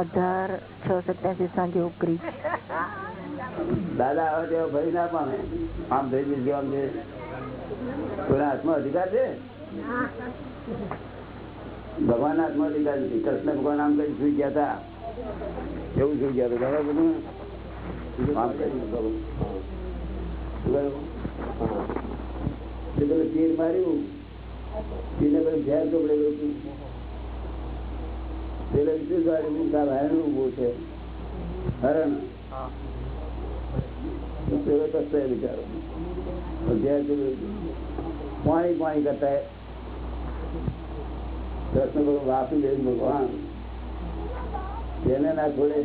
અઢાર છ સત્યાસી સાંજે ઉકરી દાદા આવે તેવો ભરી ના પામે. આમ થઈ આમ છે કોઈના હાથમાં અધિકાર છે? ભગવાન હાથમાં અધિકાર નથી. કૃષ્ણ ભગવાન આમ કઈ સુઈ ગયા હતા. એવું સુઈ ગયા હતા? દાદા બધું આમ કઈ શું પેલું તીર માર્યું તીરને પેલું ઝેર ચોપડે ગયું પેલે શું માર્યું તાર હરણ ઉભું છે હરણ તો પેલો કસ્તો એ બિચારો ઝેર ચોપડે પાણી પાણી કરતા કૃષ્ણ ભગવાન વાપી દે ભગવાન એને ના છોડે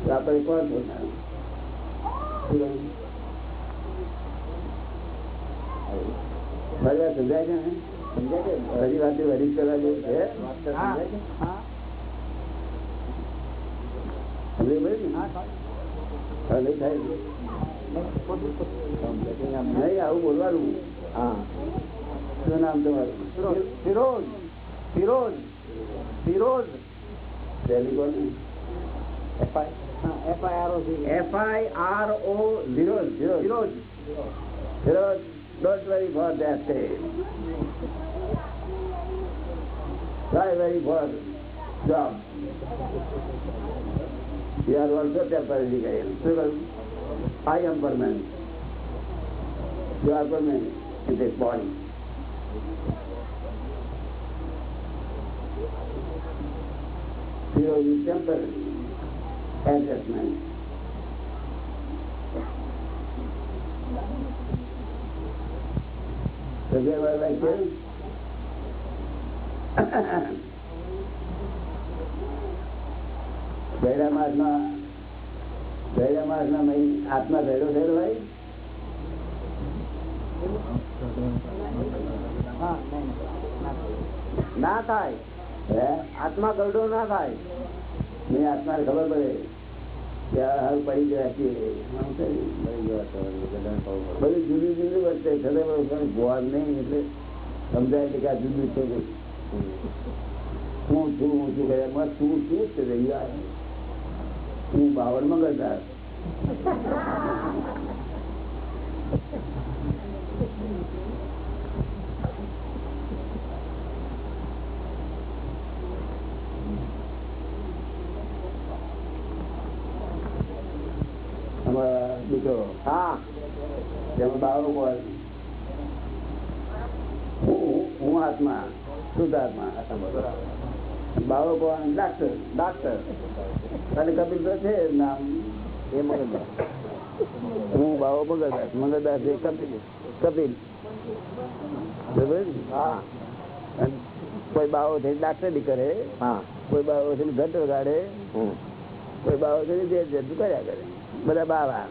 તો આપણે કોણ છોડનાર મારી વાત સમજાય છે? ફરી વાત વરી કરવા જેવું છે? સમજાય આવું બોલવાનું. શું નામ તમારું? Firoz Not very for that day. Try very for job. You are also temporary guy. Because I am permanent. You are permanent in this body. You are temporary adjustment. માસમાં મહી- આત્મા ભેડો થયેલો હોય ના થાય. આત્મા ગરડો ના થાય. મેં આત્મા ખબર પડે. હાલ પડી ગયા છીએ. બધું જુદું જુદું નહીં, એટલે સમજાય કે આ જુદું છે. હું છું હું છું કરે તું શું છે રે યાર હું બાવળ મંગળદાર અમારા દીકરો હા. જેમાં હું આત્મા શુદ્ધ આત્મા. બાવો કોણ ડાક્ટર ડાક્ટર. અને કપિલ છે નામ. એ મગજદાસ હું બાવો મગજદાસ મગજદાસ એ કપિલ. કપિલ. હા. અને કોઈ બાવો થઈને ડાક્ટરી કરે. હા. કોઈ બાવો છે ઘટ વગાડે કોઈ બાવો છે જે જતું કર્યા કરે. બધા બાવા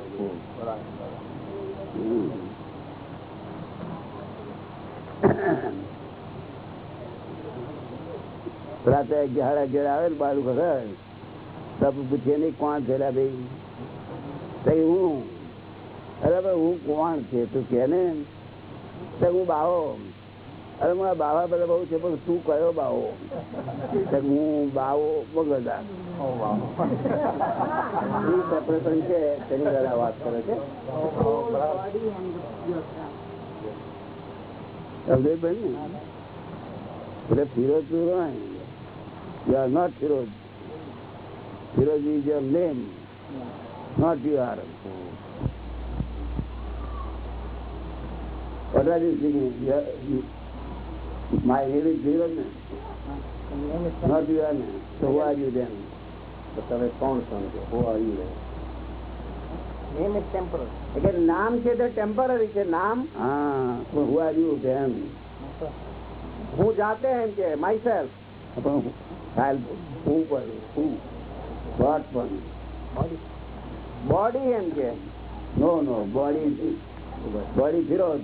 રાતે અગિયાર અગિયાર આવે ને બારું ખબર તબ પૂછીએ કોણ છે ભાઈ? તો હું. અરે હું કોણ છે? તું કે ને? તો હું બાવો. અરે મારા બાવા બધા બહુ છે પણ તું કયો બાવો હું બાવો બગડા સેપરેશન છે તેની દ્વારા વાત કરે છે સમજાય ને એટલે Firoz. Firoz is your name, not you are. What are you thinking? Is Firoz, na? not you are. na? So who are you then? તમે કોણ સમજો હુ આર યુ નેમ છે તે ટેમ્પરરી છે નામ Ah, who are you then? હું જાતે એમ કે માય સેલ્ફ પણ હું પણ હું what પણ બોડી એમ કે no no body body Firoz.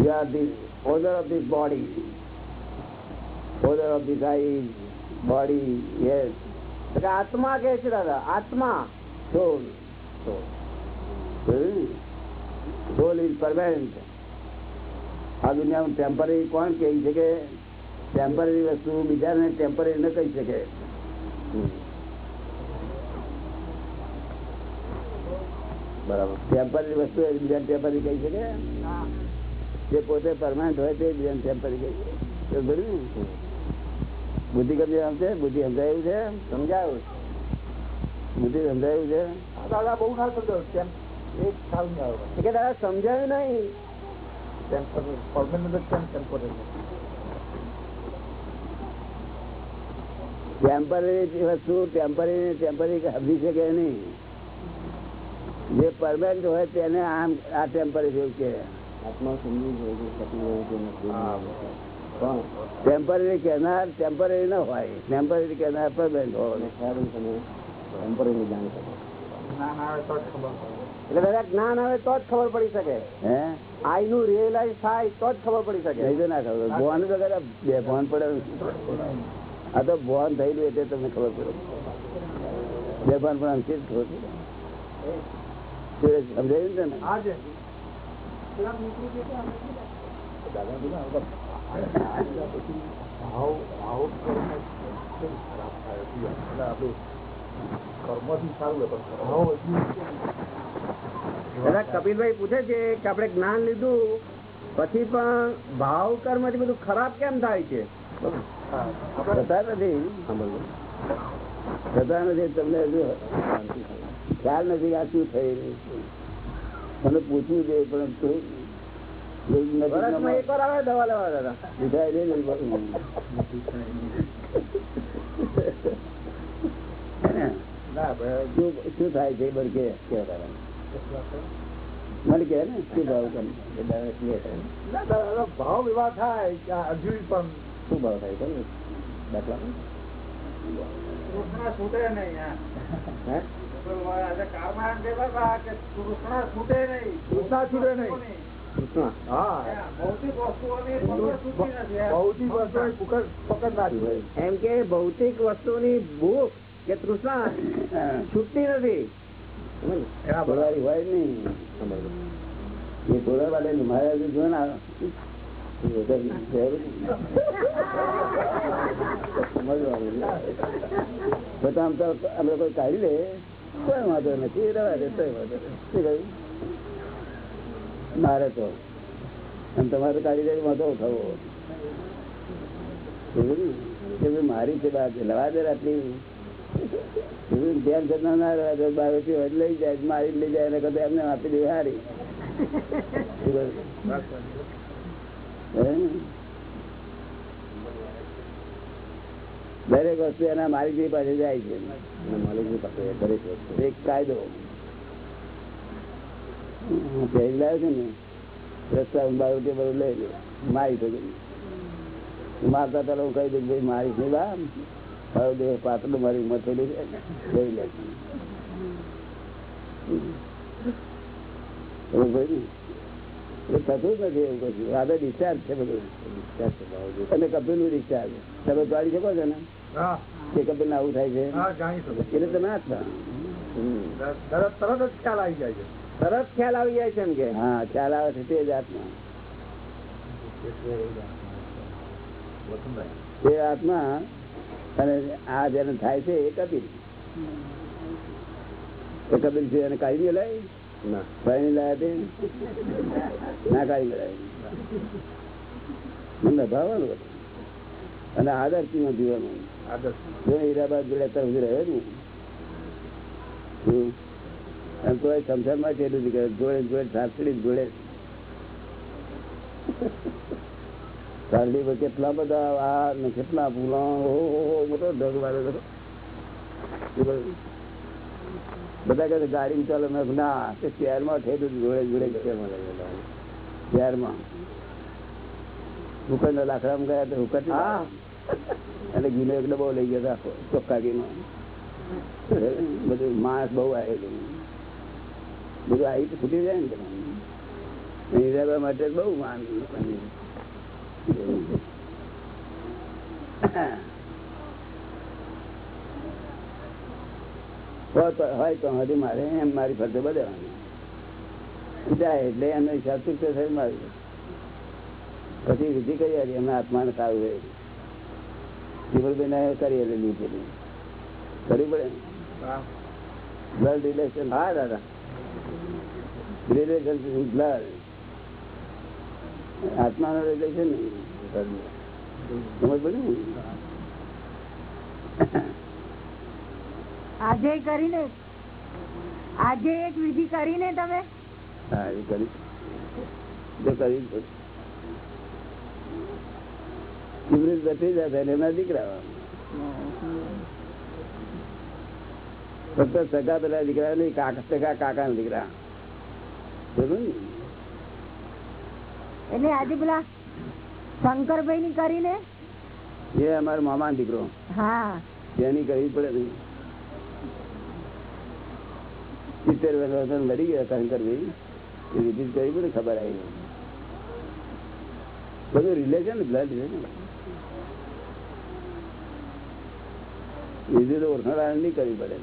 You are the owner of this body. Owner of this eyes, body, yes, એટલે આત્મા કે છે દાદા આત્મા સોલ સોલ ઇઝ પરમાનન્ટ આ દુનિયામાં ટેમ્પરરી કોણ કહે છે કે ટેમ્પરરી વસ્તુ બીજાને ટેમ્પરરી ન કહી શકે બરાબર ટેમ્પરરી વસ્તુ બીજા ટેમ્પરરી કહી શકે જે પોતે પરમાનન્ટ હોય તે ને? બુદ્ધિ કબજે આમ છે બુદ્ધિ સમજાયું છે સમજાયું. બુદ્ધિ સમજાયું છે. દાદા બહુ ના સમજાયું કેમ? કે દાદા સમજાયું નહીં. ટેમ્પરરી ટેમ્પરરી વસ્તુ ટેમ્પરરી ટેમ્પરરી સમજી શકે નહીં. જે પરમાનન્ટ હોય તેને આમ આ ટેમ્પરરી જેવું કે આત્મા સમજી પણ ટેમ્પરરી કહેનાર ટેમ્પરરી ન હોય. ટેમ્પરરી કહેનાર પરમાનન્ટ હોય. તમે ટેમ્પરરી જાણી શકો એટલે જ્ઞાન આવે તો જ ખબર પડી શકે. હે? આઈ નું રિયલાઇઝ થાય તો જ ખબર પડી શકે. નહીં ના ખબર ભોન તો બે ભોન પડે. આ તો ભોન થયેલું એટલે તમને ખબર પડે. બે ભોન પણ ખબર સમજાયું છે ને કપિલભાઈ પૂછે છે કે આપણે જ્ઞાન લીધું પછી પણ ભાવ કર્મથી બધું ખરાબ કેમ થાય છે થતા નથી થતા નથી તમને ખ્યાલ નથી આ શું થઈ રહ્યું મને પૂછવું જોઈએ પણ. શું થાય છે બળ કે કેવા કારણ? મને કે ને શું ભાવ કરે? થાય. ભાવ વિવાહ થાય હજુ પણ શું ભાવ થાય? દાખલા? છૂટે નહીં એમ કે ભૌતિક વસ્તુની ભૂખ કે તૃષ્ણા છૂટતી નથી. હોય નહીં. એ વાળે ને મારે જો ને. સમજવાનું બધા આમ તો અમે કોઈ કાઢી લે. કોઈ વાંધો નથી રવા દે તોય વાંધો નથી. કહ્યું? મારે તો. અને તમારે કાઢી વાંધો ઉઠાવો મારી છે બાદ લવા દે આટલી. ધ્યાન ના રહ્યા બાવીસ હોય લઈ જાય મારી લઈ જાય એને કદાચ એમને આપી દે હારી શું કહ્યું? હે? દરેક વસ્તુ એના માલિકની પાસે જાય છે. માલિકની પાસે દરેક વસ્તુ. એક કાયદો. પહેરી લાવ્યો છે ને રસ્તા બારું કે બધું લઈ લે મારી તો મારતા હું કહી દઉં ભાઈ મારી નહીં બા. મારો દેહ પાતળું મારી ઉંમર થઈ છે. લઈ લે. એવું એ થતું જ નથી એવું કશું. આગળ તો ડિસ્ચાર્જ છે બધું. અને કપિલનું ડિસ્ચાર્જ તમે પાડી શકો છો ને? કે કપિલ ને આવું થાય છે એટલે તમે આત્મા તરત જ ખ્યાલ આવી જાય છે. તરત ખ્યાલ આવી જાય છે એમ કે? હા ખ્યાલ આવે છે તે જ આત્મા. તે આત્મા અને આ જેને થાય છે એ કપિલ. એ કપિલ છે એને કાઢી નહીં ના. ભાઈ લાયા તે? ના કાઢી મેલાય મને ભાવવાનું હતું. અને આદર્શમાં જીવવાનું. જો હીરાબાદ જોડે તરફ રહ્યો ને? અને તો એ છે કે જોડે જોડે સાસડી જોડે. સાસડી કેટલા બધા આ ને કેટલા ફૂલો. મોટો ઢગ વાળો. બધા. કહે ગાડી ચાલો. મેં ના તે શહેરમાં થયેલું જોડે જોડે શહેરમાં હુકર લાકડામાં ગયા તો હુકર હા. અને ગીનો એક ડબ્બો લઈ ગયો હતો ચોખ્ખા ગીનો બધું માણસ બહુ આવેલું. બધું આવી ફૂટી જાય ને માટે બહુ હોય તો હજી મારે એમ મારી ફરતે બધાવાની જાય એટલે એનો હિસાબ ચૂકતો થઈ મારું. પછી વિધિ કરી એમને આત્માને રહે જીવનભાઈ કરી લીધી પેલી કરવી પડે? બ્લડ રિલેશન હા દાદા. રિલેશન બ્લડનું રિલેશન સમજ પડે ને? આજે કરીને આજે એક વિધિ કરીને તમે? હા એ કરી. જો કરી તો. ઇમરીત બચી જતા એમના દીકરા ફક્ત સગા પેલા દીકરા નહીં કાકા સગા કાકા દીકરા. એટલે આજે પેલા શંકરભાઈ ની કરીને એ અમારો મામા દીકરો. હા. તેની કરવી પડે નહીં. સિત્તેર વર્ષ મરી ગયા શંકરભાઈ. એ વિધિ કરવી પડે ખબર આવી બધું રિલેશન બ્લડ છે ને. વિધિ તો ઓળખાણ નહીં કરવી પડે.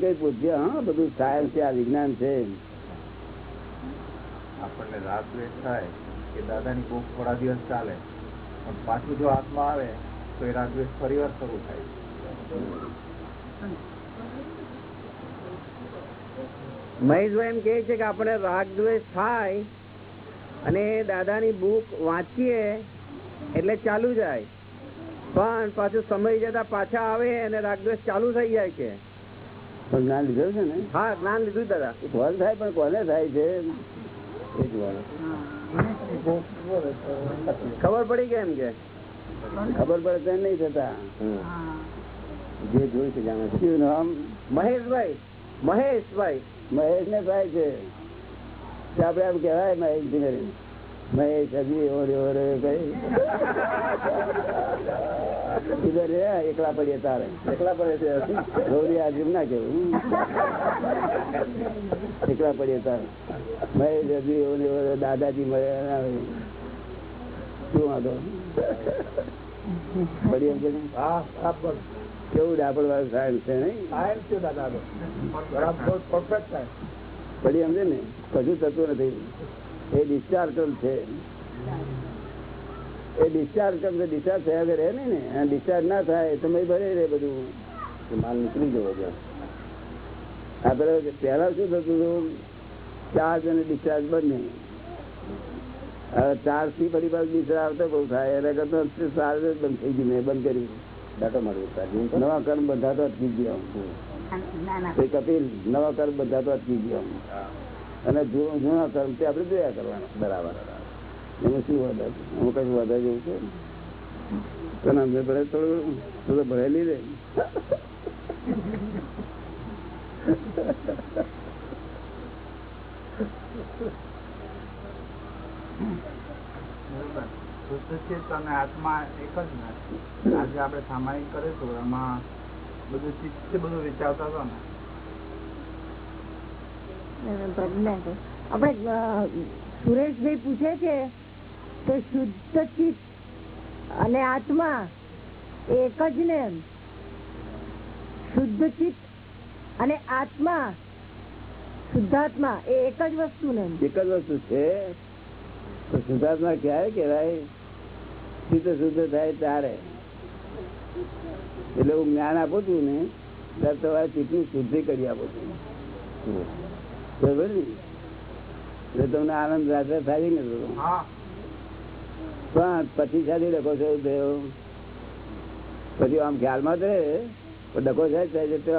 કઈ પૂછ્ય હા બધું સાયન્સ છે આ વિજ્ઞાન છે. આપણને રાત થાય કે દાદાની કોક થોડા દિવસ ચાલે પણ પાછું જો હાથમાં આવે તો એ રાત દ્વેષ ફરી વાર શરૂ થાય. મહેશભાઈ એમ કે છે કે આપણે રાગ દ્વેષ થાય અને દાદાની બુક વાંચીએ એટલે ચાલુ જાય. પણ પાછું સમય જતા પાછા આવે અને રાગદ્વેષ ચાલુ થઈ જાય છે જ્ઞાન લીધેલું છે ને? હા જ્ઞાન લીધું દાદા. ફળ થાય પણ કોને થાય છે? એ ખબર પડી કે એમ કે? ખબર પડે તો નહીં થતા. જે જોયું છે જાણે શું નામ? મહેશભાઈ. મહેશભાઈ. મહેશ ને થાય છે. આપડે એમ કેવાય મહેશ કઈ ઇધર રે એકલા પડીએ તારે. એકલા પડે છે ગૌરી આજમ ના કેવું એકલા પડીએ તારે. મહેશ એવો ને દાદાજી મળે શું વાંધો? પડી એમ કેવું ડાપડ વાળું સાયન્સ છે નહીં? છે દાદા પડી સમજે ને? કશું થતું નથી. એ ડિસ્ચાર્જ છે. એ ડિસ્ચાર્જ કરશે ડિસ્ચાર્જ થયા વગર રહે નહીં ને. ડિસ્ચાર્જ ના થાય તો મેં ભરે રહે બધું. માલ નીકળી જવો છે આ પેલા પહેલા શું થતું હતું? ચાર્જ અને ડિસ્ચાર્જ બંને. હવે ચાર્જથી ફરી પાછું ડિસ્ચાર્જ આવતો બહુ થાય. એના કરતા ચાર્જ જ બંધ થઈ ગયું. મેં બંધ કર્યું. નવા કર્મ બધા તો અટકી ગયા. કપિલ નવા કર્મ બધા તો અટકી ગયા. અને જૂ- જૂના કર્મ તે આપણે જોયા કરવાના, બરાબર. એમાં શું વધારે? એમાં કશું વધારે જેવું છે? તને અમને ભરે થોડું, તું ભરેલી એક જ ને આજે આપણે સામાયિક કરીશું, એમાં બધું ચિત્ત બધું વિચારતા હતા ને. આપણે સુરેશભાઈ પૂછે છે કે શુદ્ધ ચિત્ત અને આત્મા એક જ ને શુદ્ધ ચિત્ત અને આત્મા, શુદ્ધાત્મા એ એક જ વસ્તુ ને? એક જ વસ્તુ છે. તો શુદ્ધાત્મા ક્યારે કેવાય શુદ્ધ શુદ્ધ થાય ત્યારે. એટલે હું જ્ઞાન આપું છું ને, ત્યારે તમારે ચિત્તની શુદ્ધિ કરી આપું છું. તમને આનંદ રાત્રે થાય ને પણ પછી સાથી ડકો છે થયો. પછી આમ ખ્યાલમાં જ રહે. પણ ડકો થાય છે તો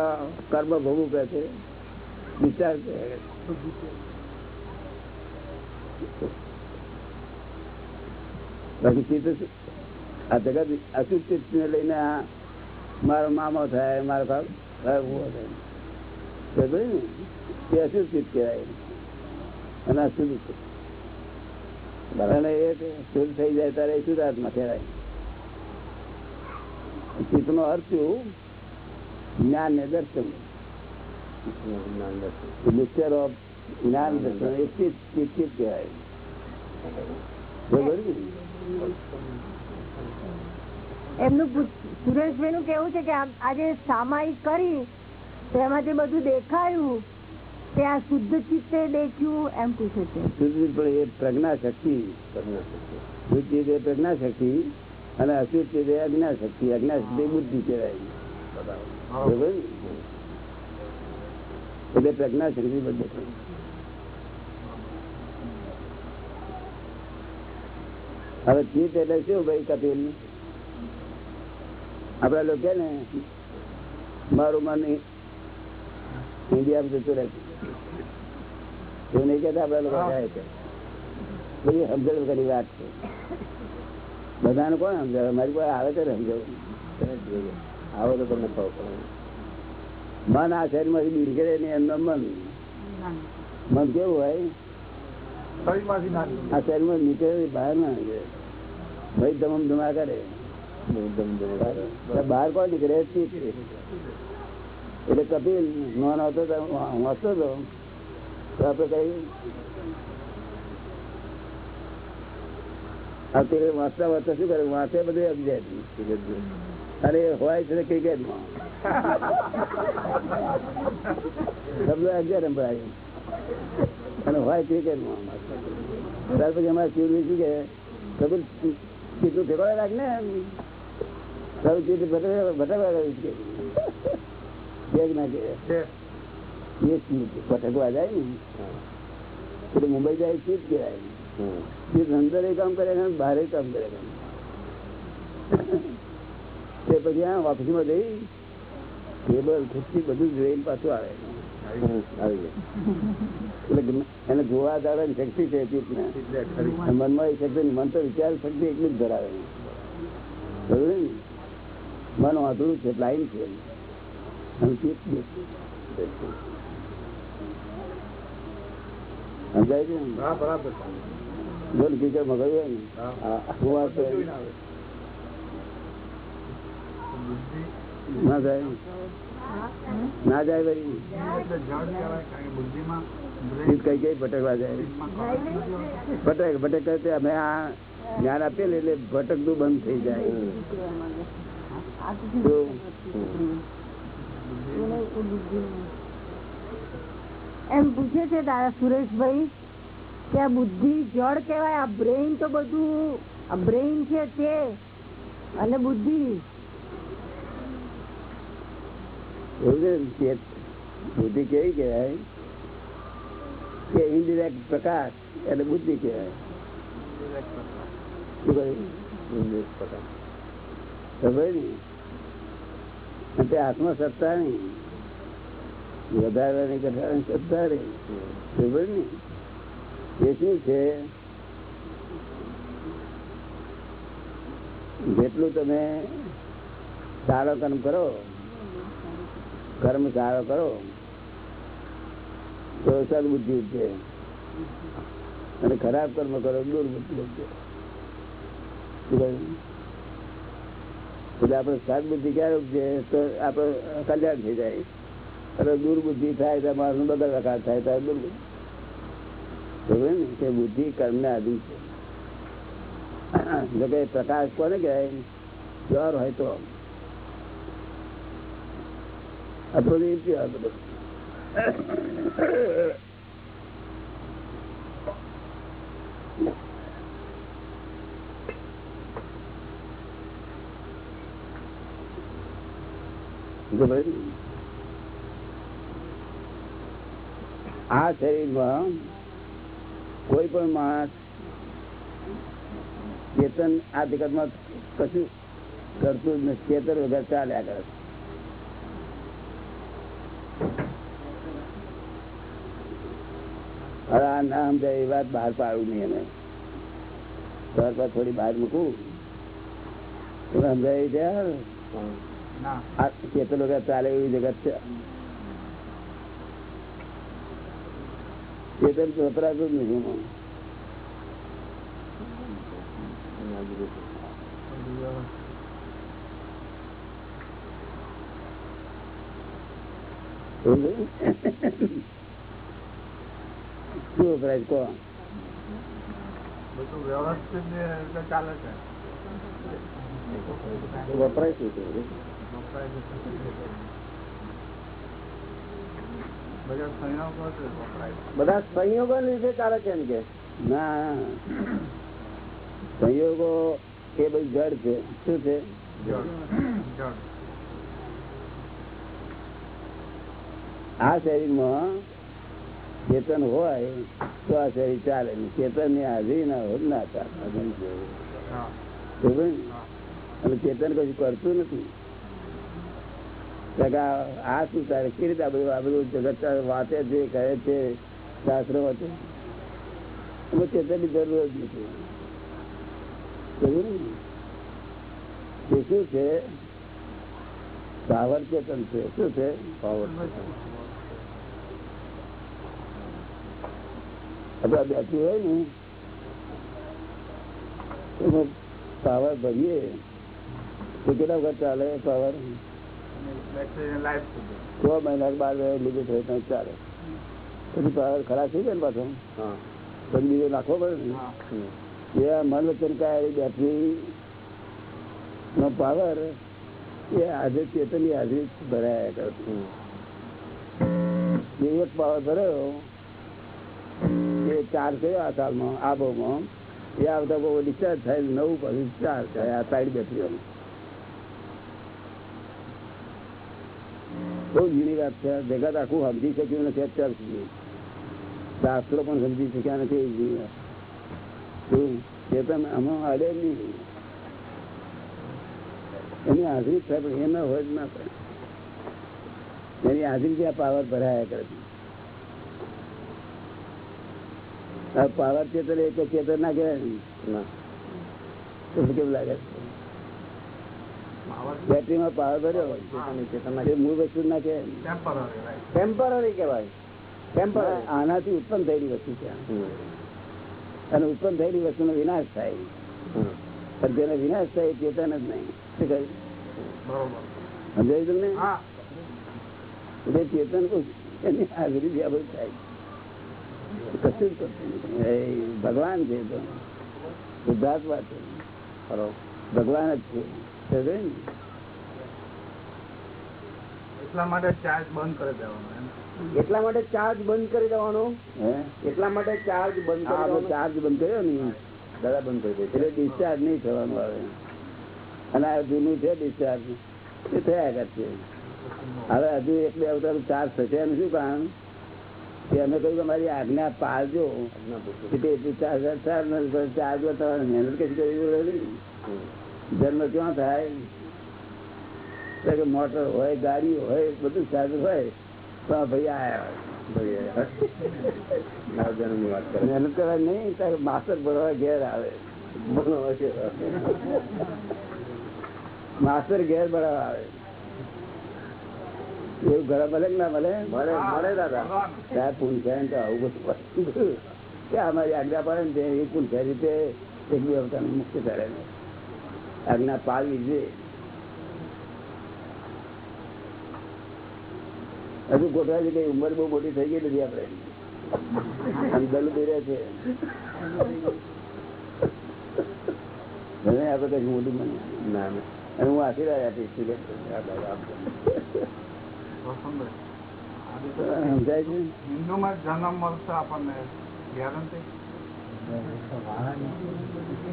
કર્મ ભોગવું કહે છે. વિચાર પછી બાકી ચિત્ત આ જગત અશુદ્ધ ચિત્ત ને લઈને આ મારો મામો થાય મારો ઊભો થાય. ને. એ અશુદ્ધ ચિત્ત કહેવાય. અને અશુદ્ધ ચિત્ત એમનું સુરેશભાઈ નું કેવું છે કે આજે સામાયિક કરી તેમાંથી બધું દેખાયું. તે આ શુદ્ધ ચિત્તે દેખ્યું એમ પૂછે છે શુદ્ધ પણ એ પ્રજ્ઞા શક્તિ શુદ્ધ ચિત્ત એ પ્રજ્ઞા શક્તિ અને અશુદ્ધ ચિત્ત એ અજ્ઞા શક્તિ અજ્ઞા શક્તિ બુદ્ધિ કહેવાય. એટલે પ્રજ્ઞા શક્તિ બધું હવે ચિત્ત એટલે શું ભાઈ કપિલ આપડા લોકો ને, મારું મન ઇન્ડિયામાં જતું રહે એવું નહીં કેતા આપડા લોકો જાય છે. બધી સમજણ કરી વાત છે. બધાને કોણ સમજાવે? મારી પાસે આવે છે ને સમજાવું આવો તો તમને ખબર પડે. મન આ શરીરમાંથી નીકળે ને એમનો મન. મન કેવું હોય? આ શરીરમાં નીકળે બહાર ના ભાઈ ધમમ ધમા કરે. બહાર કોણ નીકળે. એટલે કપિલ નોન હતો તો હતો તો. આપડે કઈ વાંચતા વાંચતા શું કરે? વાંચે બધું અગિયાર અરે હોય છે ક્રિકેટમાં શબ્દ અગિયાર અને હોય ક્રિકેટમાં ત્યાર પછી અમારે ચીડવી શું કે કબીર ચીટલું ઠેકવાડે રાખ ને એ ભટકવા જાય ને? એટલે મુંબઈ જાય ચીટ કહેવાય. અંદર એ કામ કરે બહાર કામ કરે તે પછી આ ઓફિસમાં જઈ ટેબલ ખુરશી બધું જોઈને પાછું આવે. એટલે એને જોવા શક્તિ છે મનમાં એ શક્તિ મન તો વિચાર શક્તિ એટલી જ ધરાવે? મન વાંધું છે બ્લાઇન્ડ છે. સમજાય છે ને? હા બરાબર બોલ ક્રિકેટમાં ગયું હોય ને હા. હા, હું વાત કરું. જોઈને આવે. બુદ્ધિ ના જાય ના જાય વળી એટલે જડ કહેવાય કારણ કે બુદ્ધિમાં ચિત્ત કઈ કઈ ભટકવા જાય ભટક ભટક કરતે અમે આ જ્ઞાન આપેલું એટલે ભટકતું બંધ થઈ જાય તો એમ પૂછે છે દાદા સુરેશભાઈ, કે આ બુદ્ધિ જળ કહેવાય, આ બ્રેઇન તો બધું, આ બ્રેઇન છે તે, અને બુદ્ધિ. બુદ્ધિ કેવી કહેવાય? કે ઇન્ડિરેક્ટ પ્રકાશ એટલે બુદ્ધિ કહેવાય. આત્મસત્તા નહીં. વધારવાની ઘટાડાની સત્તા રહી એ શું છે? જેટલું તમે સારો કર્મ કરો, કર્મ સારો કરો, તો સદબુદ્ધિ ઉપજે અને ખરાબ કર્મ કરો, દુર્બુદ્ધિ ઉપજે? એટલે આપણે સદબુદ્ધિ ક્યારે ઉપજે તો આપણે કલ્યાણ થઈ જાય. અને દુર્બુદ્ધિ થાય તો માણસ બધા પ્રકાર થાય, તો દુર્બુદ્ધિ. ને કે બુદ્ધિ કર્મને આધીન છે. જો કે પ્રકાશ કોને કહેવાય? જ્વર હોય તો. અથવા તો ને? આ શરીરમાં કોઈ પણ માણસ ચેતન આ જગતમાં કશું કરતું જ નથી. ચેતન વગર ચાલ્યા કરે હવે આ ના સમજાય એ વાત બહાર પાડું નહીં એને. ત્યાર બાદ થોડી બહાર મૂકું. સમજાય છે? યાર? ચેતન વગર ચાલે એવી જગત છે. ચેતન તો વપરાતું જ નથી શું વપરાય બધું વ્યવસ્થિત ને ચાલે છે. વપરાય શું છે વપરાય છે. બધા સંયોગો લીધે ચાલે છે એમ કે? ના. સંયોગો એ બધું જડ છે. શું છે? આ શરીરમાં ચેતન હોય તો આ શરીર ચાલે ચેતનની હાજરી ના હોય ના ચાલે? અને ચેતન કશું કરતું નથી. આ રીતે આ છે કહે છે શાસ્ત્રો વાંચે ચેતનની જરૂર જ નથી. શું છે? પાવર ચેતન છે. શું છે? હોય ને, એમાં પાવર ભરીએ, તો કેટલા વખત ચાલે પાવર? છ મહિના બાર લીધું થાય ચાલે. પછી પાવર ખરાબ થઈ જાય ને પાછો પછી બીજો નાખવો પડે ને? એ મન વચન કાય બેટરી નો પાવર એ આજે ચેતનની હાજરી ભરાયા કરે. એક પાવર ભર્યો એ ચાર થયો આ સાલમાં આબોમાં એ આવતા બહુ ડિસ્ચાર્જ થાય નવું પછી ચાર થાય આ સાઈડ બેટરીઓ બહુ ઝીણી વાત છે. જગત આખું સમજી શક્યું નથી અત્યાર સુધી. શાસ્ત્રો પણ સમજી શક્યા નથી અડે નહીં. એની હાજરી થાય પણ એ ના હોય જ ના થાય. એની હાજરી ત્યાં પાવર ભરાયા કરે છે. પાવર ચેતન એક ચેતન ના કહેવાય કેવું લાગે તો કેવું લાગે બેટરીમાં પાવર ભર્યો મૂળ વસ્તુ ના કહેવાય. ટેમ્પરરી કેવાય ટેમ્પરરી આનાથી ઉત્પન્ન થયેલી વસ્તુ છે અને ઉત્પન્ન થયેલી વસ્તુનો વિનાશ થાય. પણ જેનો વિનાશ થાય ચેતન જ નહીં. સમજાયું તમને? એટલે ચેતન એની હાજરી વ્યાપક થાય. કશું જ ભગવાન છે તો. શુદ્ધાત્મા છે. ભગવાન જ છે. ને? એટલા માટે ચાર્જ બંધ કરી દેવાનો એટલા માટે ચાર્જ બંધ કરી દેવાનો? એટલા માટે ચાર્જ બંધ કરી ચાર્જ બંધ કર્યો ને દાદા બંધ કરી દે. એટલે ડિસ્ચાર્જ નહીં થવાનું આવે. અને આ જૂનું છે ડિસ્ચાર્જ એ થયા કરશે હવે હજુ એક બે અવતાર ચાર્જ થશે એનું શું કારણ? કે અમે કહ્યું કે મારી આજ્ઞા પાળજો. ચાર્જ ચાર્જ ચાર્જ તમારે મહેનત કશી કરવી જન્મ ક્યાં થાય? મોટર હોય ગાડી હોય બધું સાધુ હોય તો આ ભાઈ આયા મહેનત કરવા નહીં તારે માસ્ટર ભરવા ઘેર આવે. માસ્ટર ઘેર ભરાવા આવે. એવું ઘરે ભલે ના ભલે? મળે મળે દાદા. સાહેબ પૂછાય તો આવું બધું કે અમારી આજ્ઞા પડે ને એ પૂછાય રીતે એક બે અવતાર મુક્ત કરે ને આજ્ઞા પાડવી છે હજુ ગોઠવાય છે કઈ ઉંમર બહુ મોટી થઈ ગઈ નથી આપડે છે. આપડે કઈ મોટું મને ના અને હું આશીર્વાદ આપીશ કે સમજાય છે? હિન્દુમાં જન્મ મળશે આપણને. ગેરંટી?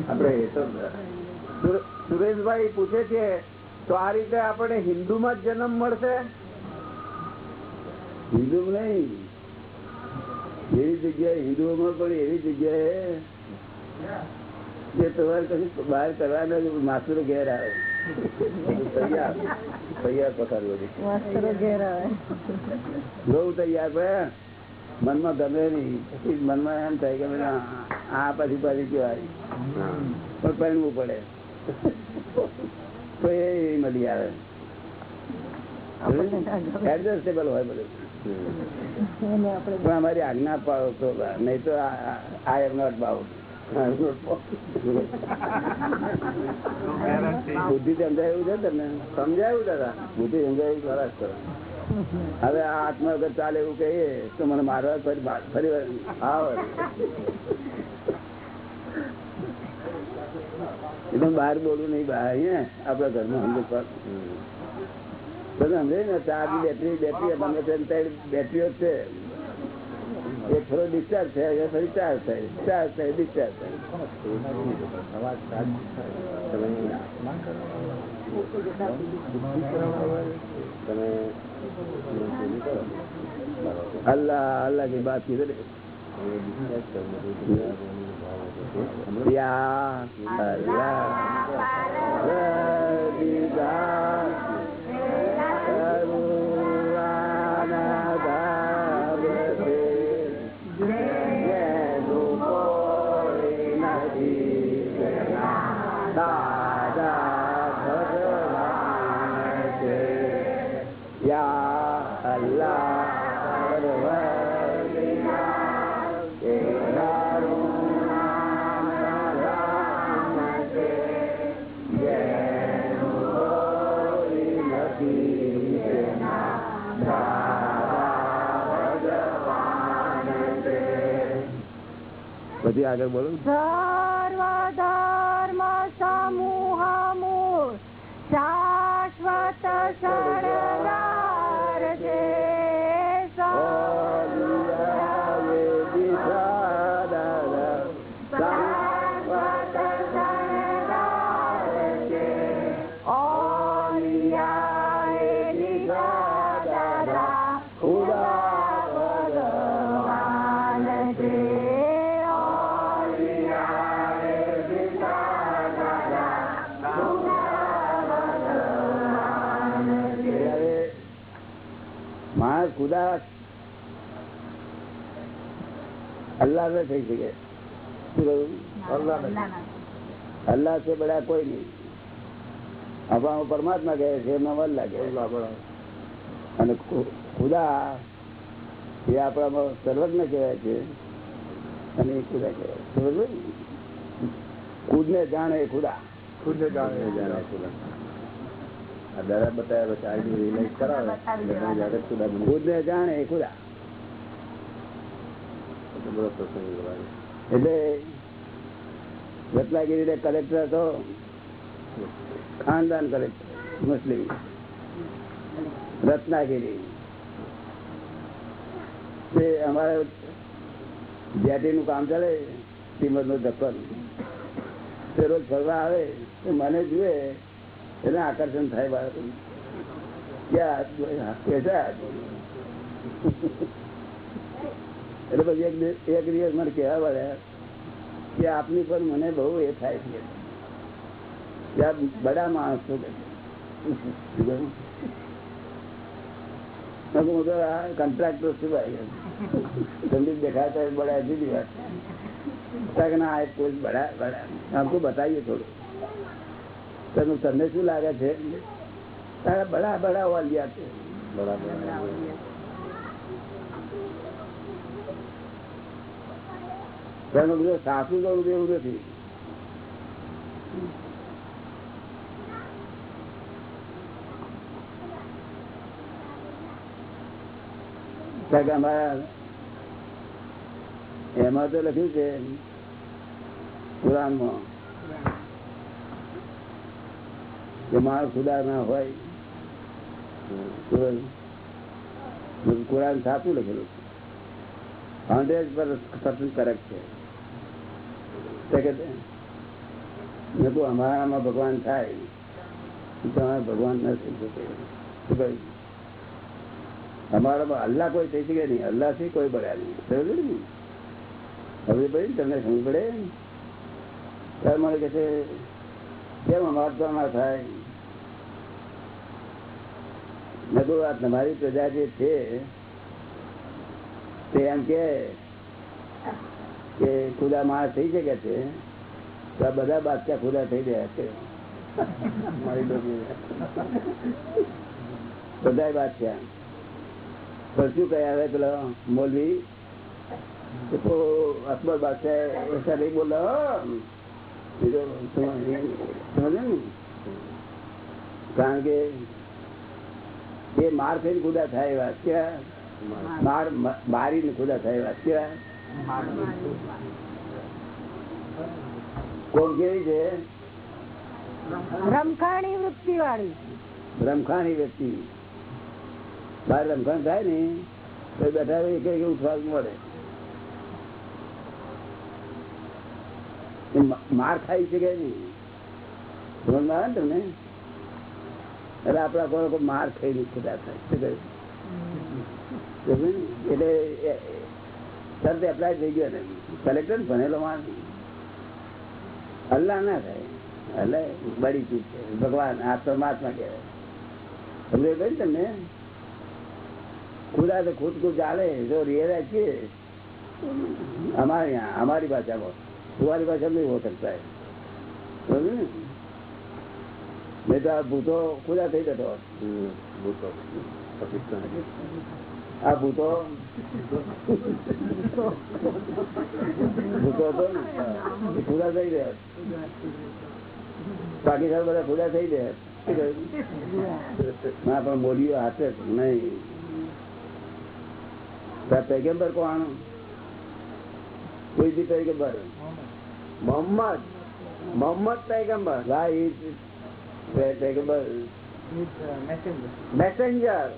આપડે એ તો સુર- સુરેશભાઈ પૂછે છે તો આ રીતે આપણે હિન્દુમાં જ જન્મ મળશે? હિન્દુ નહીં. એવી જગ્યાએ હિન્દુઓમાં પણ એવી જગ્યાએ જે તમારે કશું બહાર કરવાના માસ્તરો ઘેર આવે. તૈયાર. તૈયાર પથારી બધી ઘેર આવે. બહુ તૈયાર પણ મનમાં ગમે નહીં. પછી મનમાં એમ થાય કે મને આ પાછી પછી પાછી કહેવાય પણ પહેરવું પડે. તો એ મળી આવે. એડજસ્ટેબલ હોય બધું. પણ અમારી આજ્ઞા પાડો તો નહીં તો આઈ એમ નોટ બાઉટ બુદ્ધિ સમજાયું છે તમને? સમજાયું દાદા. બુદ્ધિ સમજાયું ખરા કરો. હવે આ આત્મા વગર ચાલે એવું કહીએ તો મને મારવા ફરી ફરી આવો. એટલે બહાર બોલવું નહીં, બહાર ને આપડા ઘરમાં સમજ બધા સમજાય ને, ચાર બેટરી બેટરી તમે ત્રણ બેટરીઓ છે. એક થોડો ડિસ્ચાર્જ થાય ફરી ચાર્જ થાય ચાર્જ થાય ડિસ્ચાર્જ થાય. અલ્લાહ અલ્લાહની બાત કીધું Ya Allah, Ya પછી આગળ બોલો. ખુદા અલ્લાહ ન થઈ શકે. અલ્લાહ છે બધા કોઈ નહીં. આપણા પરમાત્મા કહે છે એમના અલ્લાહ કહે અને ખુદા એ આપણામાં સર્વજ્ઞ કહેવાય છે. અને એ ખુદા કહેવાય છે. ને? ખુદને જાણે ખુદા ખુદ. જાણે જાણે ખુદા. બતાવ્યા પછી કરાવે. ખુદા જાણે ખુદા. એટલે રત્નાગીરી કલેક્ટર હતો ખાનદાન કલેક્ટર મુસ્લિમ. રત્નાગીરી. તે અમારે જેટી નું કામ ચાલે ટીમરનું ધક્કન. તે રોજ ફરવા આવે તો મને જુએ એને આકર્ષણ થાય બાળકો એટલે પછી એક દિવસ મને કહેવા પડ્યા કે આપની પર મને બહુ એ થાય છે. કે આપ બડા માણસ છો કોન્ટ્રાક્ટર સિવાય ગંભીર દેખાતા બડા જુદી વાત. ના બડા બડા આપકો બતાવીએ થોડું. તમે તમને શું લાગે છે? તારા બડા બડા વાલિયા છે. બરાબર તમે બધું સાસુ તો એવું નથી એમાં તો લખ્યું છે કુરાનમાં કે માણસ ખુદા ના હોય. કુરાન- સાચું લખેલું હંડ્રેડ પર્સન્ટ કરેક્ટ છે. મેં અમારામાં ભગવાન થાય. તમારા ભગવાન નથી? અમારામાં અલ્લાહ કોઈ થઈ શકે નહીં. અલ્લાહથી કોઈ બળ્યા નહીં. સમજ ને? હવે ભાઈ તમને સમજ પડે. ત્યારે મને કહે છે, કેમ અમાર થાય? કહું આ પ્રજા જે છે, તે એમ કે ખુદા માણસ થઈ શકે છે, તો આ બધા બાદશાહ ખુદા થઈ ગયા છે. બધા બાદશાહ. પણ શું કહે હવે પેલો મોલવી? અકબર બાદશાહ એસા નહીં બોલો કારણ કે એ માર થઈને ખુદા થાય એવા કેવા માર મારીને ખુદા થાય એવા કેવા કોણ કેવી છે? રમખાણી વૃત્તિ વાળી રમખાણી વ્યક્તિ. બહાર રમખાણ થાય ને તો બેઠા કઈ ઉઠવા મળે? માર ખાઈ શકે નહીં? સમજ આવે ને તમને? એટલે આપડા કોઈ માર થઈ ખુદા થાય. એટલે શરત એપ્લાય થઈ ગયો ને. કલેક્ટર ભણેલો માણસ. અલ્લાહ ના થાય. એટલે બડી ચીજ છે ભગવાન આ પરમાત્મા કહેવાય. સમજે કહ્યું તમને? ખુદા તો ખુદ ખુદ ચાલે. જો રેરા છે અમારે અહીંયા અમારી ભાષામાં. તમારી ભાષા નહીં હો શકતા નહીં. પાકિસ્તાન બધા ખુલ્લા થઈ રહ્યા પણ બોલ્યું હાથે નહીં. પેગેમ્બર કોણ? કોઈ બી પેગેમ્બર મોહમ્મદ. મોહમ્મદ પેગેમ્બર હા એ મેસેન્જર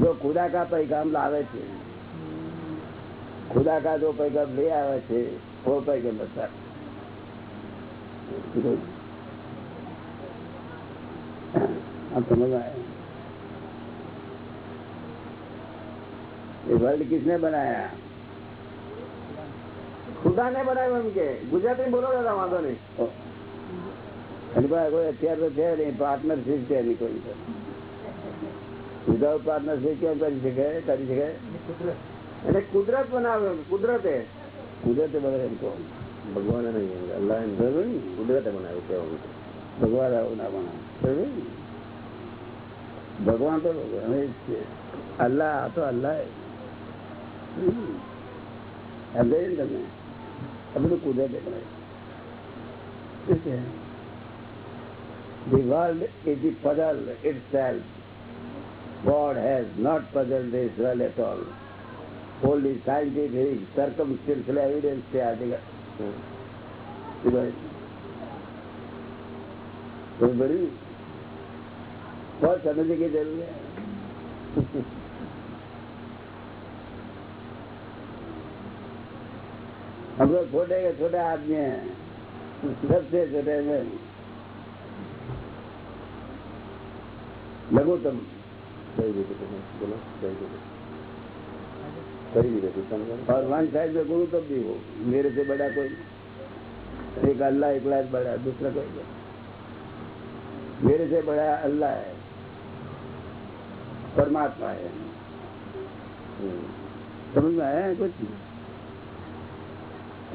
જો ખુદાકા પૈગામ લાવે છે. ખુદા જો પૈગામ લઈ આવે છે તો પૈગામ બતા વર્લ્ડ કિસને બનાયા? ખુદા ને બનાવ્યું એમ કે. ગુજરાતી બોલો દાદા વાંધો નહીં. એની પાસે કોઈ અત્યાર તો છે નહીં પાર્ટનરશીપ છે એની કોઈ. વિધાઉટ પાર્ટનરશીપ કેમ કરી શકે કરી શકે? એટલે કુદરત બનાવે કુદરતે. કુદરતે બગડે એમ કહો. ભગવાને નહીં અલ્લાહ બરોબર ને કુદરતે બનાવ્યું કહેવાનું ભગવાન આવું ના બનાવે. ભગવાન તો અલ્લાહ આ તો અલ્લાહ હમ. સમજાય ને તમે આ બધું કુદરતે બનાવ્યું The world is the puzzle itself. God has not puzzled the Israel at all. Only scientific, circumstantial evidence they are there. Everybody, what's another thing they do? ہم لوگ چھوٹے کے چھوٹے آدمی ہیں سب سے چھوٹے میں લઘુત્તમ صحیح صحیح بولو اور میرے سے بڑا اللہ ہے، پرماتما سمجھ میں آیا ہے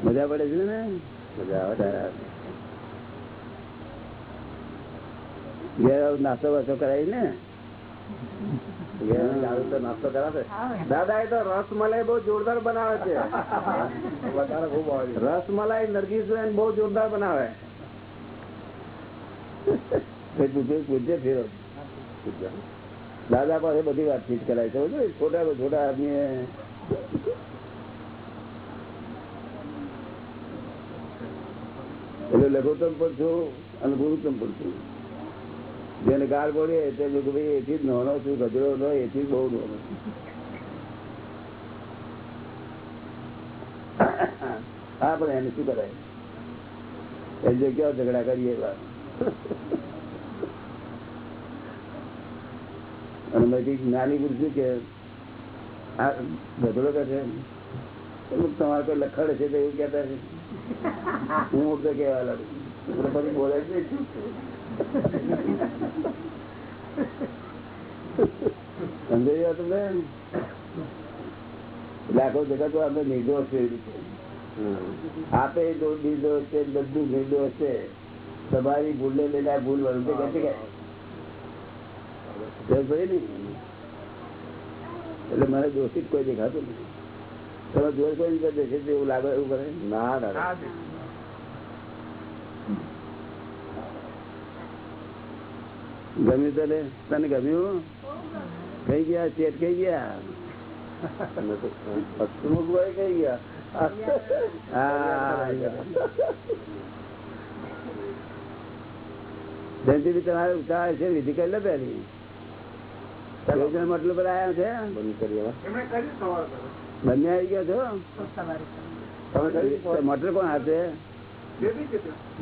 مزہ پڑے گا مزہ آ رہا ہے નાસ્તો વાસ્તો કરાવી ને દાદા એ તો રસમલાઈ બહુ જોરદાર બનાવે છે. રસમલાઈ બહુ જોરદાર બનાવે. પૂછે ફેરો. દાદા પાસે બધી વાતચીત કરાય છે? છોટા છોટા આદમી એટલે લઘુત્તમ પણ છું અને ગુરુત્તમ પણ છું. જેને ગાળ બોલીએ તે ભાઈ એથી જ નાનો છું ગજરો નો એથી બહુ નાનો હા, પણ એને શું કરાય? એ જગ્યા ઝઘડા કરીએ અને પછી નાની પૂછ્યું કે, આ ગધડો કહે છે? તમારે કોઈ લખડ છે તો એવું કહેતા છે. હું ઉડતો કહેવા લાગુ પછી બોલે નહીં. સમજાઈ તમને? લાખો જગત આપણે નિર્દોષ છે આપે નિર્દોષ છે બધું નિર્દોષ છે તમારી ભૂલે લઈને ભૂલ ને? એટલે મને દોષિત કોઈ દેખાતું નથી. તમે જોઈ કોઈ દેખે એવું લાગે એવું કરે? ના દાદા ગમ્યું તને? તને ગમ્યું? કઈ ગયા? ચેટ કઈ ગયા? તમે તો હસમુખભાઈ કઈ ગયા? હા. જયંતિભાઈ તમારે ઉતાર છે વિધિ કરી લે પેલી યોજના મતલબ બધા આયા છે? બંધ કરી. બંને આવી ગયા છો? તમે કરી- મટર કોણ હાથે?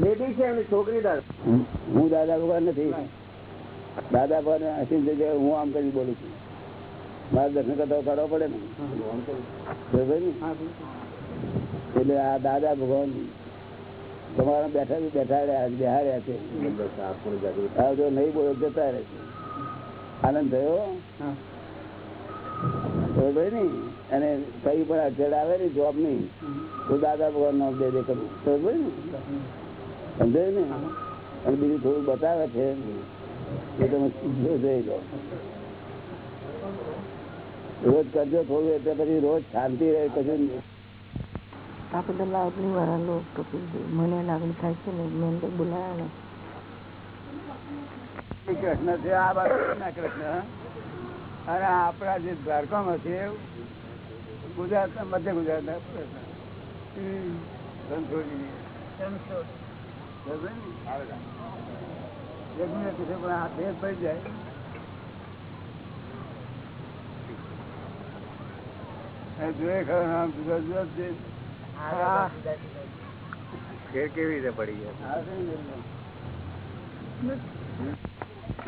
બેબી છે એમની છોકરી દાદા. હું હું દાદા ભગવાન નથી. દાદા ભગવાન હસીન જગ્યાએ હું આમ કરી બોલું છું. મારે દર્શન કરતા કરવા પડે ને? એટલે આ દાદા ભગવાન તમારા બેઠા બેઠા રહ્યા બેહાડ્યા છે. જો નહીં બોલો જતા રહે છે. આનંદ થયો? ને અને કઈ પણ અડચણ આવે ને જોબ નહીં તો દાદા ભગવાન નામ દે દે કરવું બરોબર ને? સમજાય ને? અને બીજું થોડું બતાવે છે. એ તમે જોઈ લો રોજ કરજો થોડું એટલે પછી રોજ શાંતિ રહે કશું આ બધા લાગણી વાળા લોકો તો કીધું મને લાગણી થાય છે ને મેં તો બોલાયા ને કૃષ્ણ છે આ બાજુ ના કૃષ્ણ. અને આપણા જે દ્વારકામાં છે ગુજરાત મધ્ય ગુજરાત એક પણ આ ભેદ પડી જાય. એ જોઈએ ખરો નામ જુદા જુદા છે. ફેર કેવી રીતે પડી ગયા આ છે ને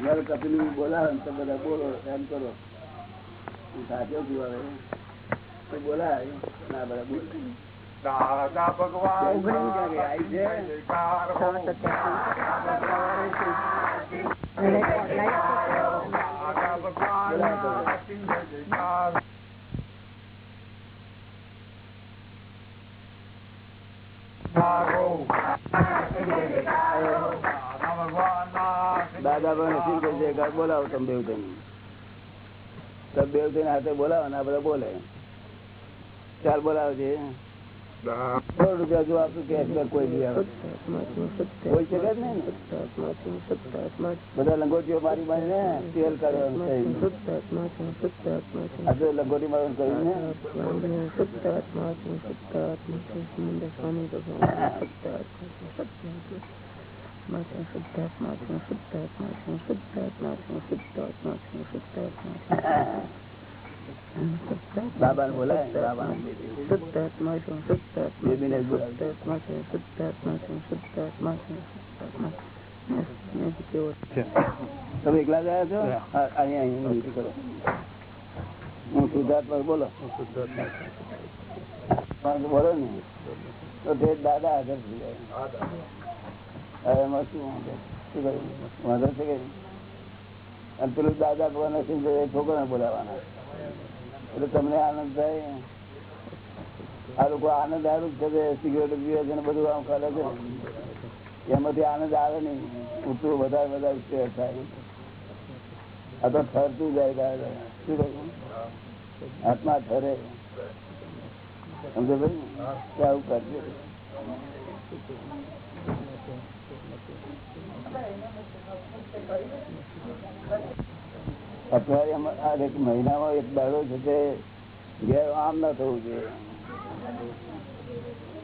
મારે કપિલ બોલાવે તો બધા બોલો એમ કરો. હું સાચો બોલાય ના બધા બોલે. દાદા ભગવાન. દાદા ભગવાન પણ શું કહે છે બોલાવો તમે બેવ તમે તમે બેવ થઈને હાથે બોલાવો ને આ બધા બોલે. ચાલ બોલાવો છે. સો રૂપિયા જો આપતું કે એકવાર કોઈ બી આવે કોઈ શકે જ નહીં ને બધા લંગોટીઓ મારી મારીને તેલ કાઢવાનું કહ્યું આ તો લંગોટી મારવાનું કહ્યું ને બાબા ને બોલાય. બાબા જ બોલાવે તમે એકલા ગયા છો? હા, અહીંયા અહીંયા ડ્યુટી કરો હું શુદ્ધાત્મા બોલો. પણ બોલો ને. તો તે દાદા હાજર થઈ જાય. એમાં શું? શું કર્યું? વાંધો છે કે પેલું દાદા ભગવાન છોકરાને બોલાવાના એટલે તમને આનંદ થાય. આ લોકો આનંદ આવ્યું છે સિગરેટ પીવે છે બધું આમ કરે. છે એમાંથી આનંદ આવે નહીં. ઉઠવું વધારે વધારે ઉત્તેજ થાય. આ તો ઠરતું જાય શું આત્મા ઠરે. સમજો ભાઈ? આવું કરજો. અઠવાડિયામાં એક મહિનામાં એક દાડો છે તે ઘેર આમ ના થવું જોઈએ.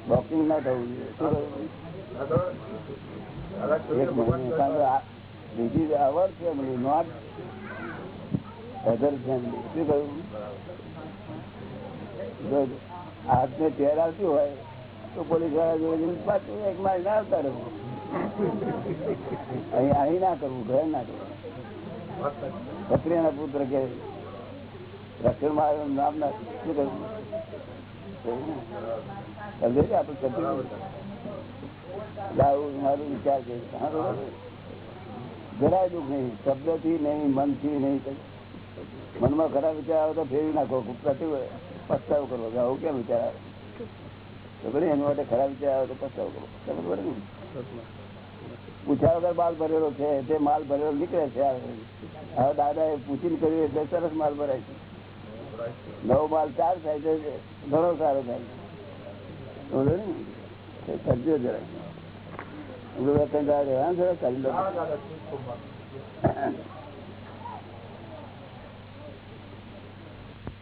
વોકિંગ ના થવું જોઈએ. આ બીજી our family not? Other family આવતી હોય, તો પોલીસવાળા પાછું એક મારી ના આવતા અહીં અહીં ના કરવું, ઘરે ના કરવું. ક્ષત્રિયના પુત્ર કે નામ ના ક્ષત્રિય શબ્દથી નહીં. મનથી નહીં. મનમાં ખરાબ વિચાર આવે તો ફેરવી નાખો. પ્રતિ પસ્તાવ કરવો. કે આવું કેમ વિચાર આવે? એના માટે ખરાબ વિચાર આવે તો પસ્તાવ કરવો. સમજ પડે ને પૂછ્યા વગર માલ ભરેલો છે તે માલ ભરેલો નીકળે છે હવે દાદા એ પૂછીને કર્યું એટલે સરસ માલ ભરાય છે. નવો માલ ચાર થાય છે ઘણો સારો થાય છે.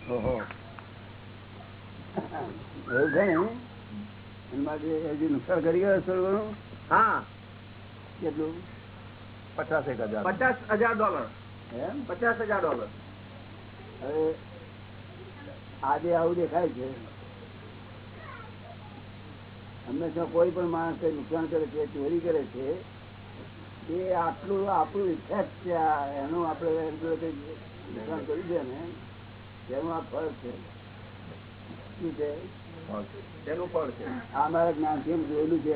ઓહો. એવું છે ને? એમાં જે નુકસાન કરી ગયો સર હા. કેટલું? પચાસ એક હજાર. પચાસ હજાર ડોલર. પચાસ હજાર ડોલર. હવે આજે આવું દેખાય છે. હંમેશા કોઈ પણ માણસ કઈ નુકસાન કરે છે ચોરી કરે છે એ આટલું આપણું ઇફેક્ટ છે એનું આપણે નુકસાન કર્યું છે ને તેનું આ ફળ છે. શું છે? તેનું ફળ છે. આ મારા જ્ઞાનથી જોયેલું છે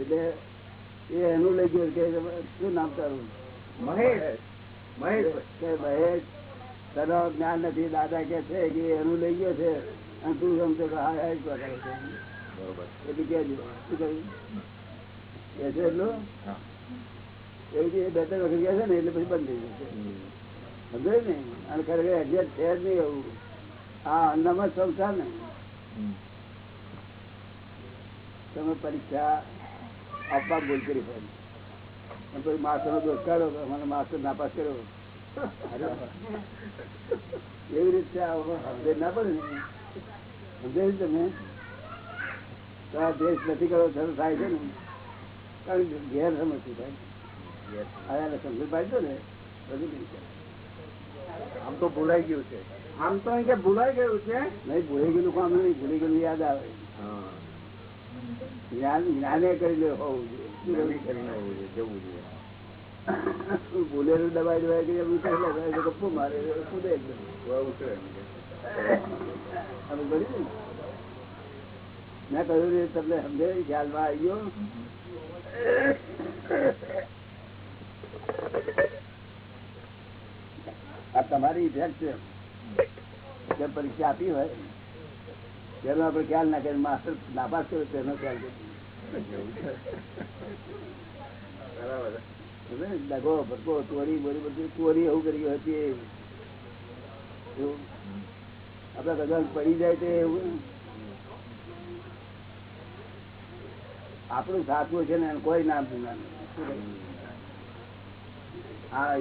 એટલે એનું લઈ ગયું કે શું નામ તારું? મહેશ. મહેશ. કે મહેશ તને જ્ઞાન નથી દાદા કે છે કે એનું લઈ ગયો છે? અને તું સમજો કે હા હા જ કરે છે. બરોબર. એટલું કહેજો શું કહ્યું? કે છે એટલું? હા. એવી રીતે બે ત્રણ વખત ગયા છે ને એટલે પછી બંધ થઈ જશે. સમજાય ને? અને ખરેખર એક્ઝેક્ટ છે જ નહીં એવું. આ અન્નમાં જ સંસાર ને. હમ. તમે પરીક્ષા આપવા ભૂલ કરી પછી માસ્ટર નો દોષ કાઢો મને માસ્ટર નાપાસ કર્યો. એવી રીતે આ ના પડે ને. સમજાયું તમે. તો આ દેશ નથી કરો સરળ થાય છે ને. કારણ કે ઘેર સમજતું થાય. હવે સમજણ ને બધું આમ તો ભૂલાઈ ગયું છે. આમ તો ભૂલાઈ ગયું છે. નહીં ભૂલી ગયેલું કામ નહીં ભૂલી ગયેલું યાદ આવે. હા. જ્ઞાન કરી લે હોવું જોઈએ. જવું ભૂલેલું દબાઈ દબાઈ કરી એમ કરી લે, ગપ્પો મારે કૂદે? મેં કહ્યું તમને સમજે ખ્યાલમાં આવી ગયો? આ તમારી ઇફેક્ટ છે. પરીક્ષા આપી હોય તેનો આપડે ખ્યાલ ના કરીએ, માસ્ટર નાપાસ કર્યો તેનો ખ્યાલ કરીએ. એવું ને? કરી હતી આપડે પડી જાય આપણું સાચું છે ને કોઈ નામ જુના આ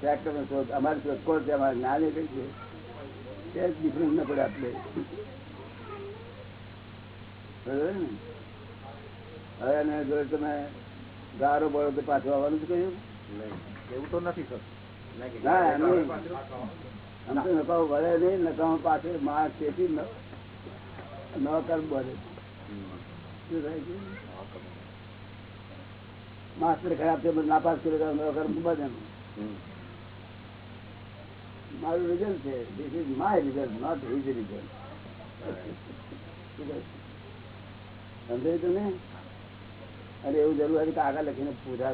ટ્રેક્ટર નો શોધ, અમારી છે? અમારે એ કઈ છે? ડિફરન્સ ન પડે ને હવે એને જો તમે ગારો બળો તો પાછું આવવાનું જ કહ્યું એવું તો નથી સર ના તો નકામ નહીં નકામ પાછળ માણસ તેથી. શું થાય છે? માસ્ટર ખરાબ છે નાપાસ કર્યો તો બને મારું રિઝલ્ટ છે this is my result not his result સમજાય તું ને અને એવું જરૂર હતી કે આગળ લખીને પૂજા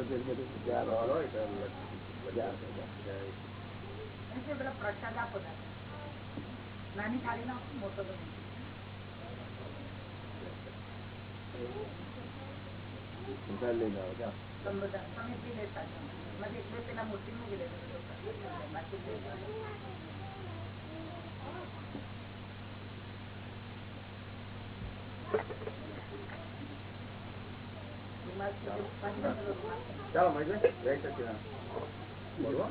Thank પૂછાવ ચાલો મહેશભાઈ જય સચિદાનંદ. બોલો.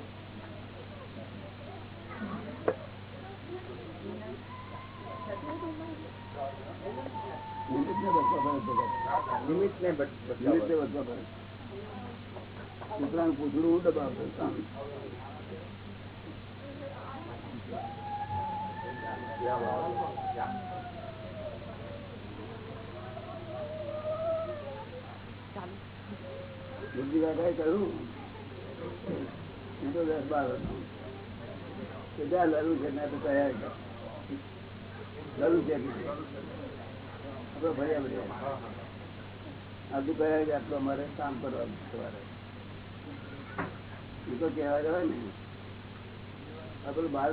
નિમિત્ત ને બચવા. પડે. કૂતરાનું પૂછડું બુદ્ધિ કાકાએ કહ્યું કામ કરવાનું સવારે એ તો કહેવા જવાય ને. આપણે બાર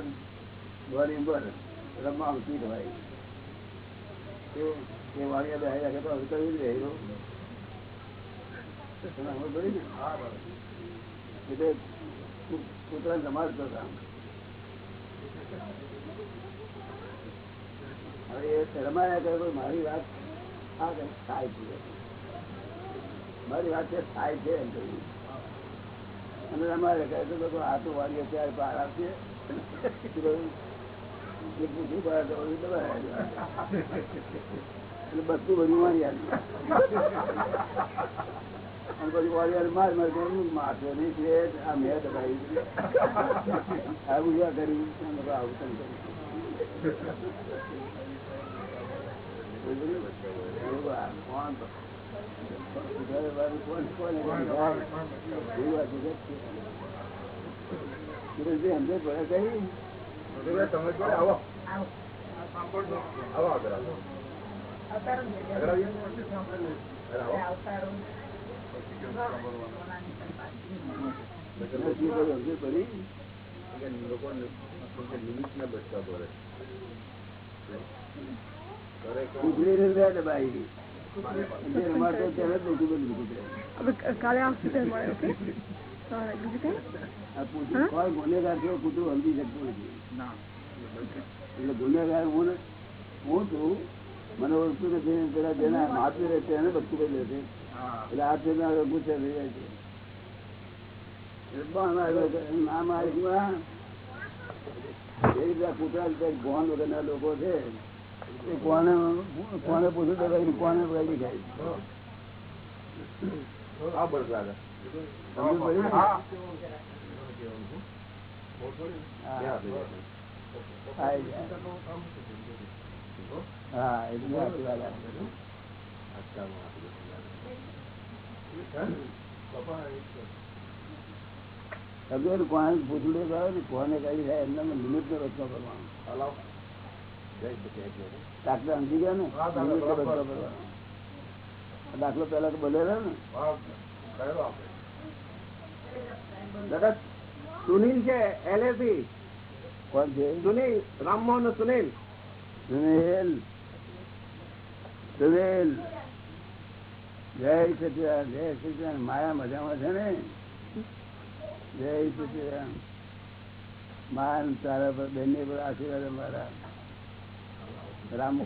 બોલી પર રમવા આવતી હોય તો એ વાણિયા બે રાખે તો હવે કર્યું જ રહે તમે ખબર પડી ને એટલે કુ- કૂતરાને સમાજતો હવે એ શરમાયા કરે મારી વાત આ થાય છે. મારી વાત છે થાય છે એમ કહ્યું અને રમાયા કહે તો લોકો આ તો વાળીએ ત્યારે પાર બધું બધું મારી આવ્યું અને પછી વોરિયર માર માર કરી મારતો નહીં છે આ મેં દબાવી આવું યા કર્યું આવું તેમ કર્યું. એવું આ કાલે આવશે મળે, ઓકે? બીજું ગુનેગાર છે કૂતરું સમજી શકતું નથી એટલે ગુનેગાર હું? હું. છું મને ઓળખતું નથી પેલા જેના માપી રહે એને બધું કરી લે છે એટલે આ છે ને હવે થઈ જાય છે. ના લોકો છે. કોને કોને પૂછ્યું તો કોને વળી ખાય. હા એટલે સાચી વાત આ. સમજો ને કોને પૂછડું કરો ને કોને કઈ થાય એમને નિમિત્ત નો રચનો કરવાનો હલાવો દાખલો સમજી ગયા ને? હા, રચનો કરવાનો. દાખલો પેલા તો બોલેલો ને? દાદા સુનિલ છે એલએસી કોણ છે? સુનિલ રામમોહન સુનિલ. સુનિલ. સુનિલ. જય સચિદાન જય સચિદાન. માયા મજામાં છે ને? જય સચિદાન. માન તારા પર બેન પર આશીર્વાદ અમારા. રામ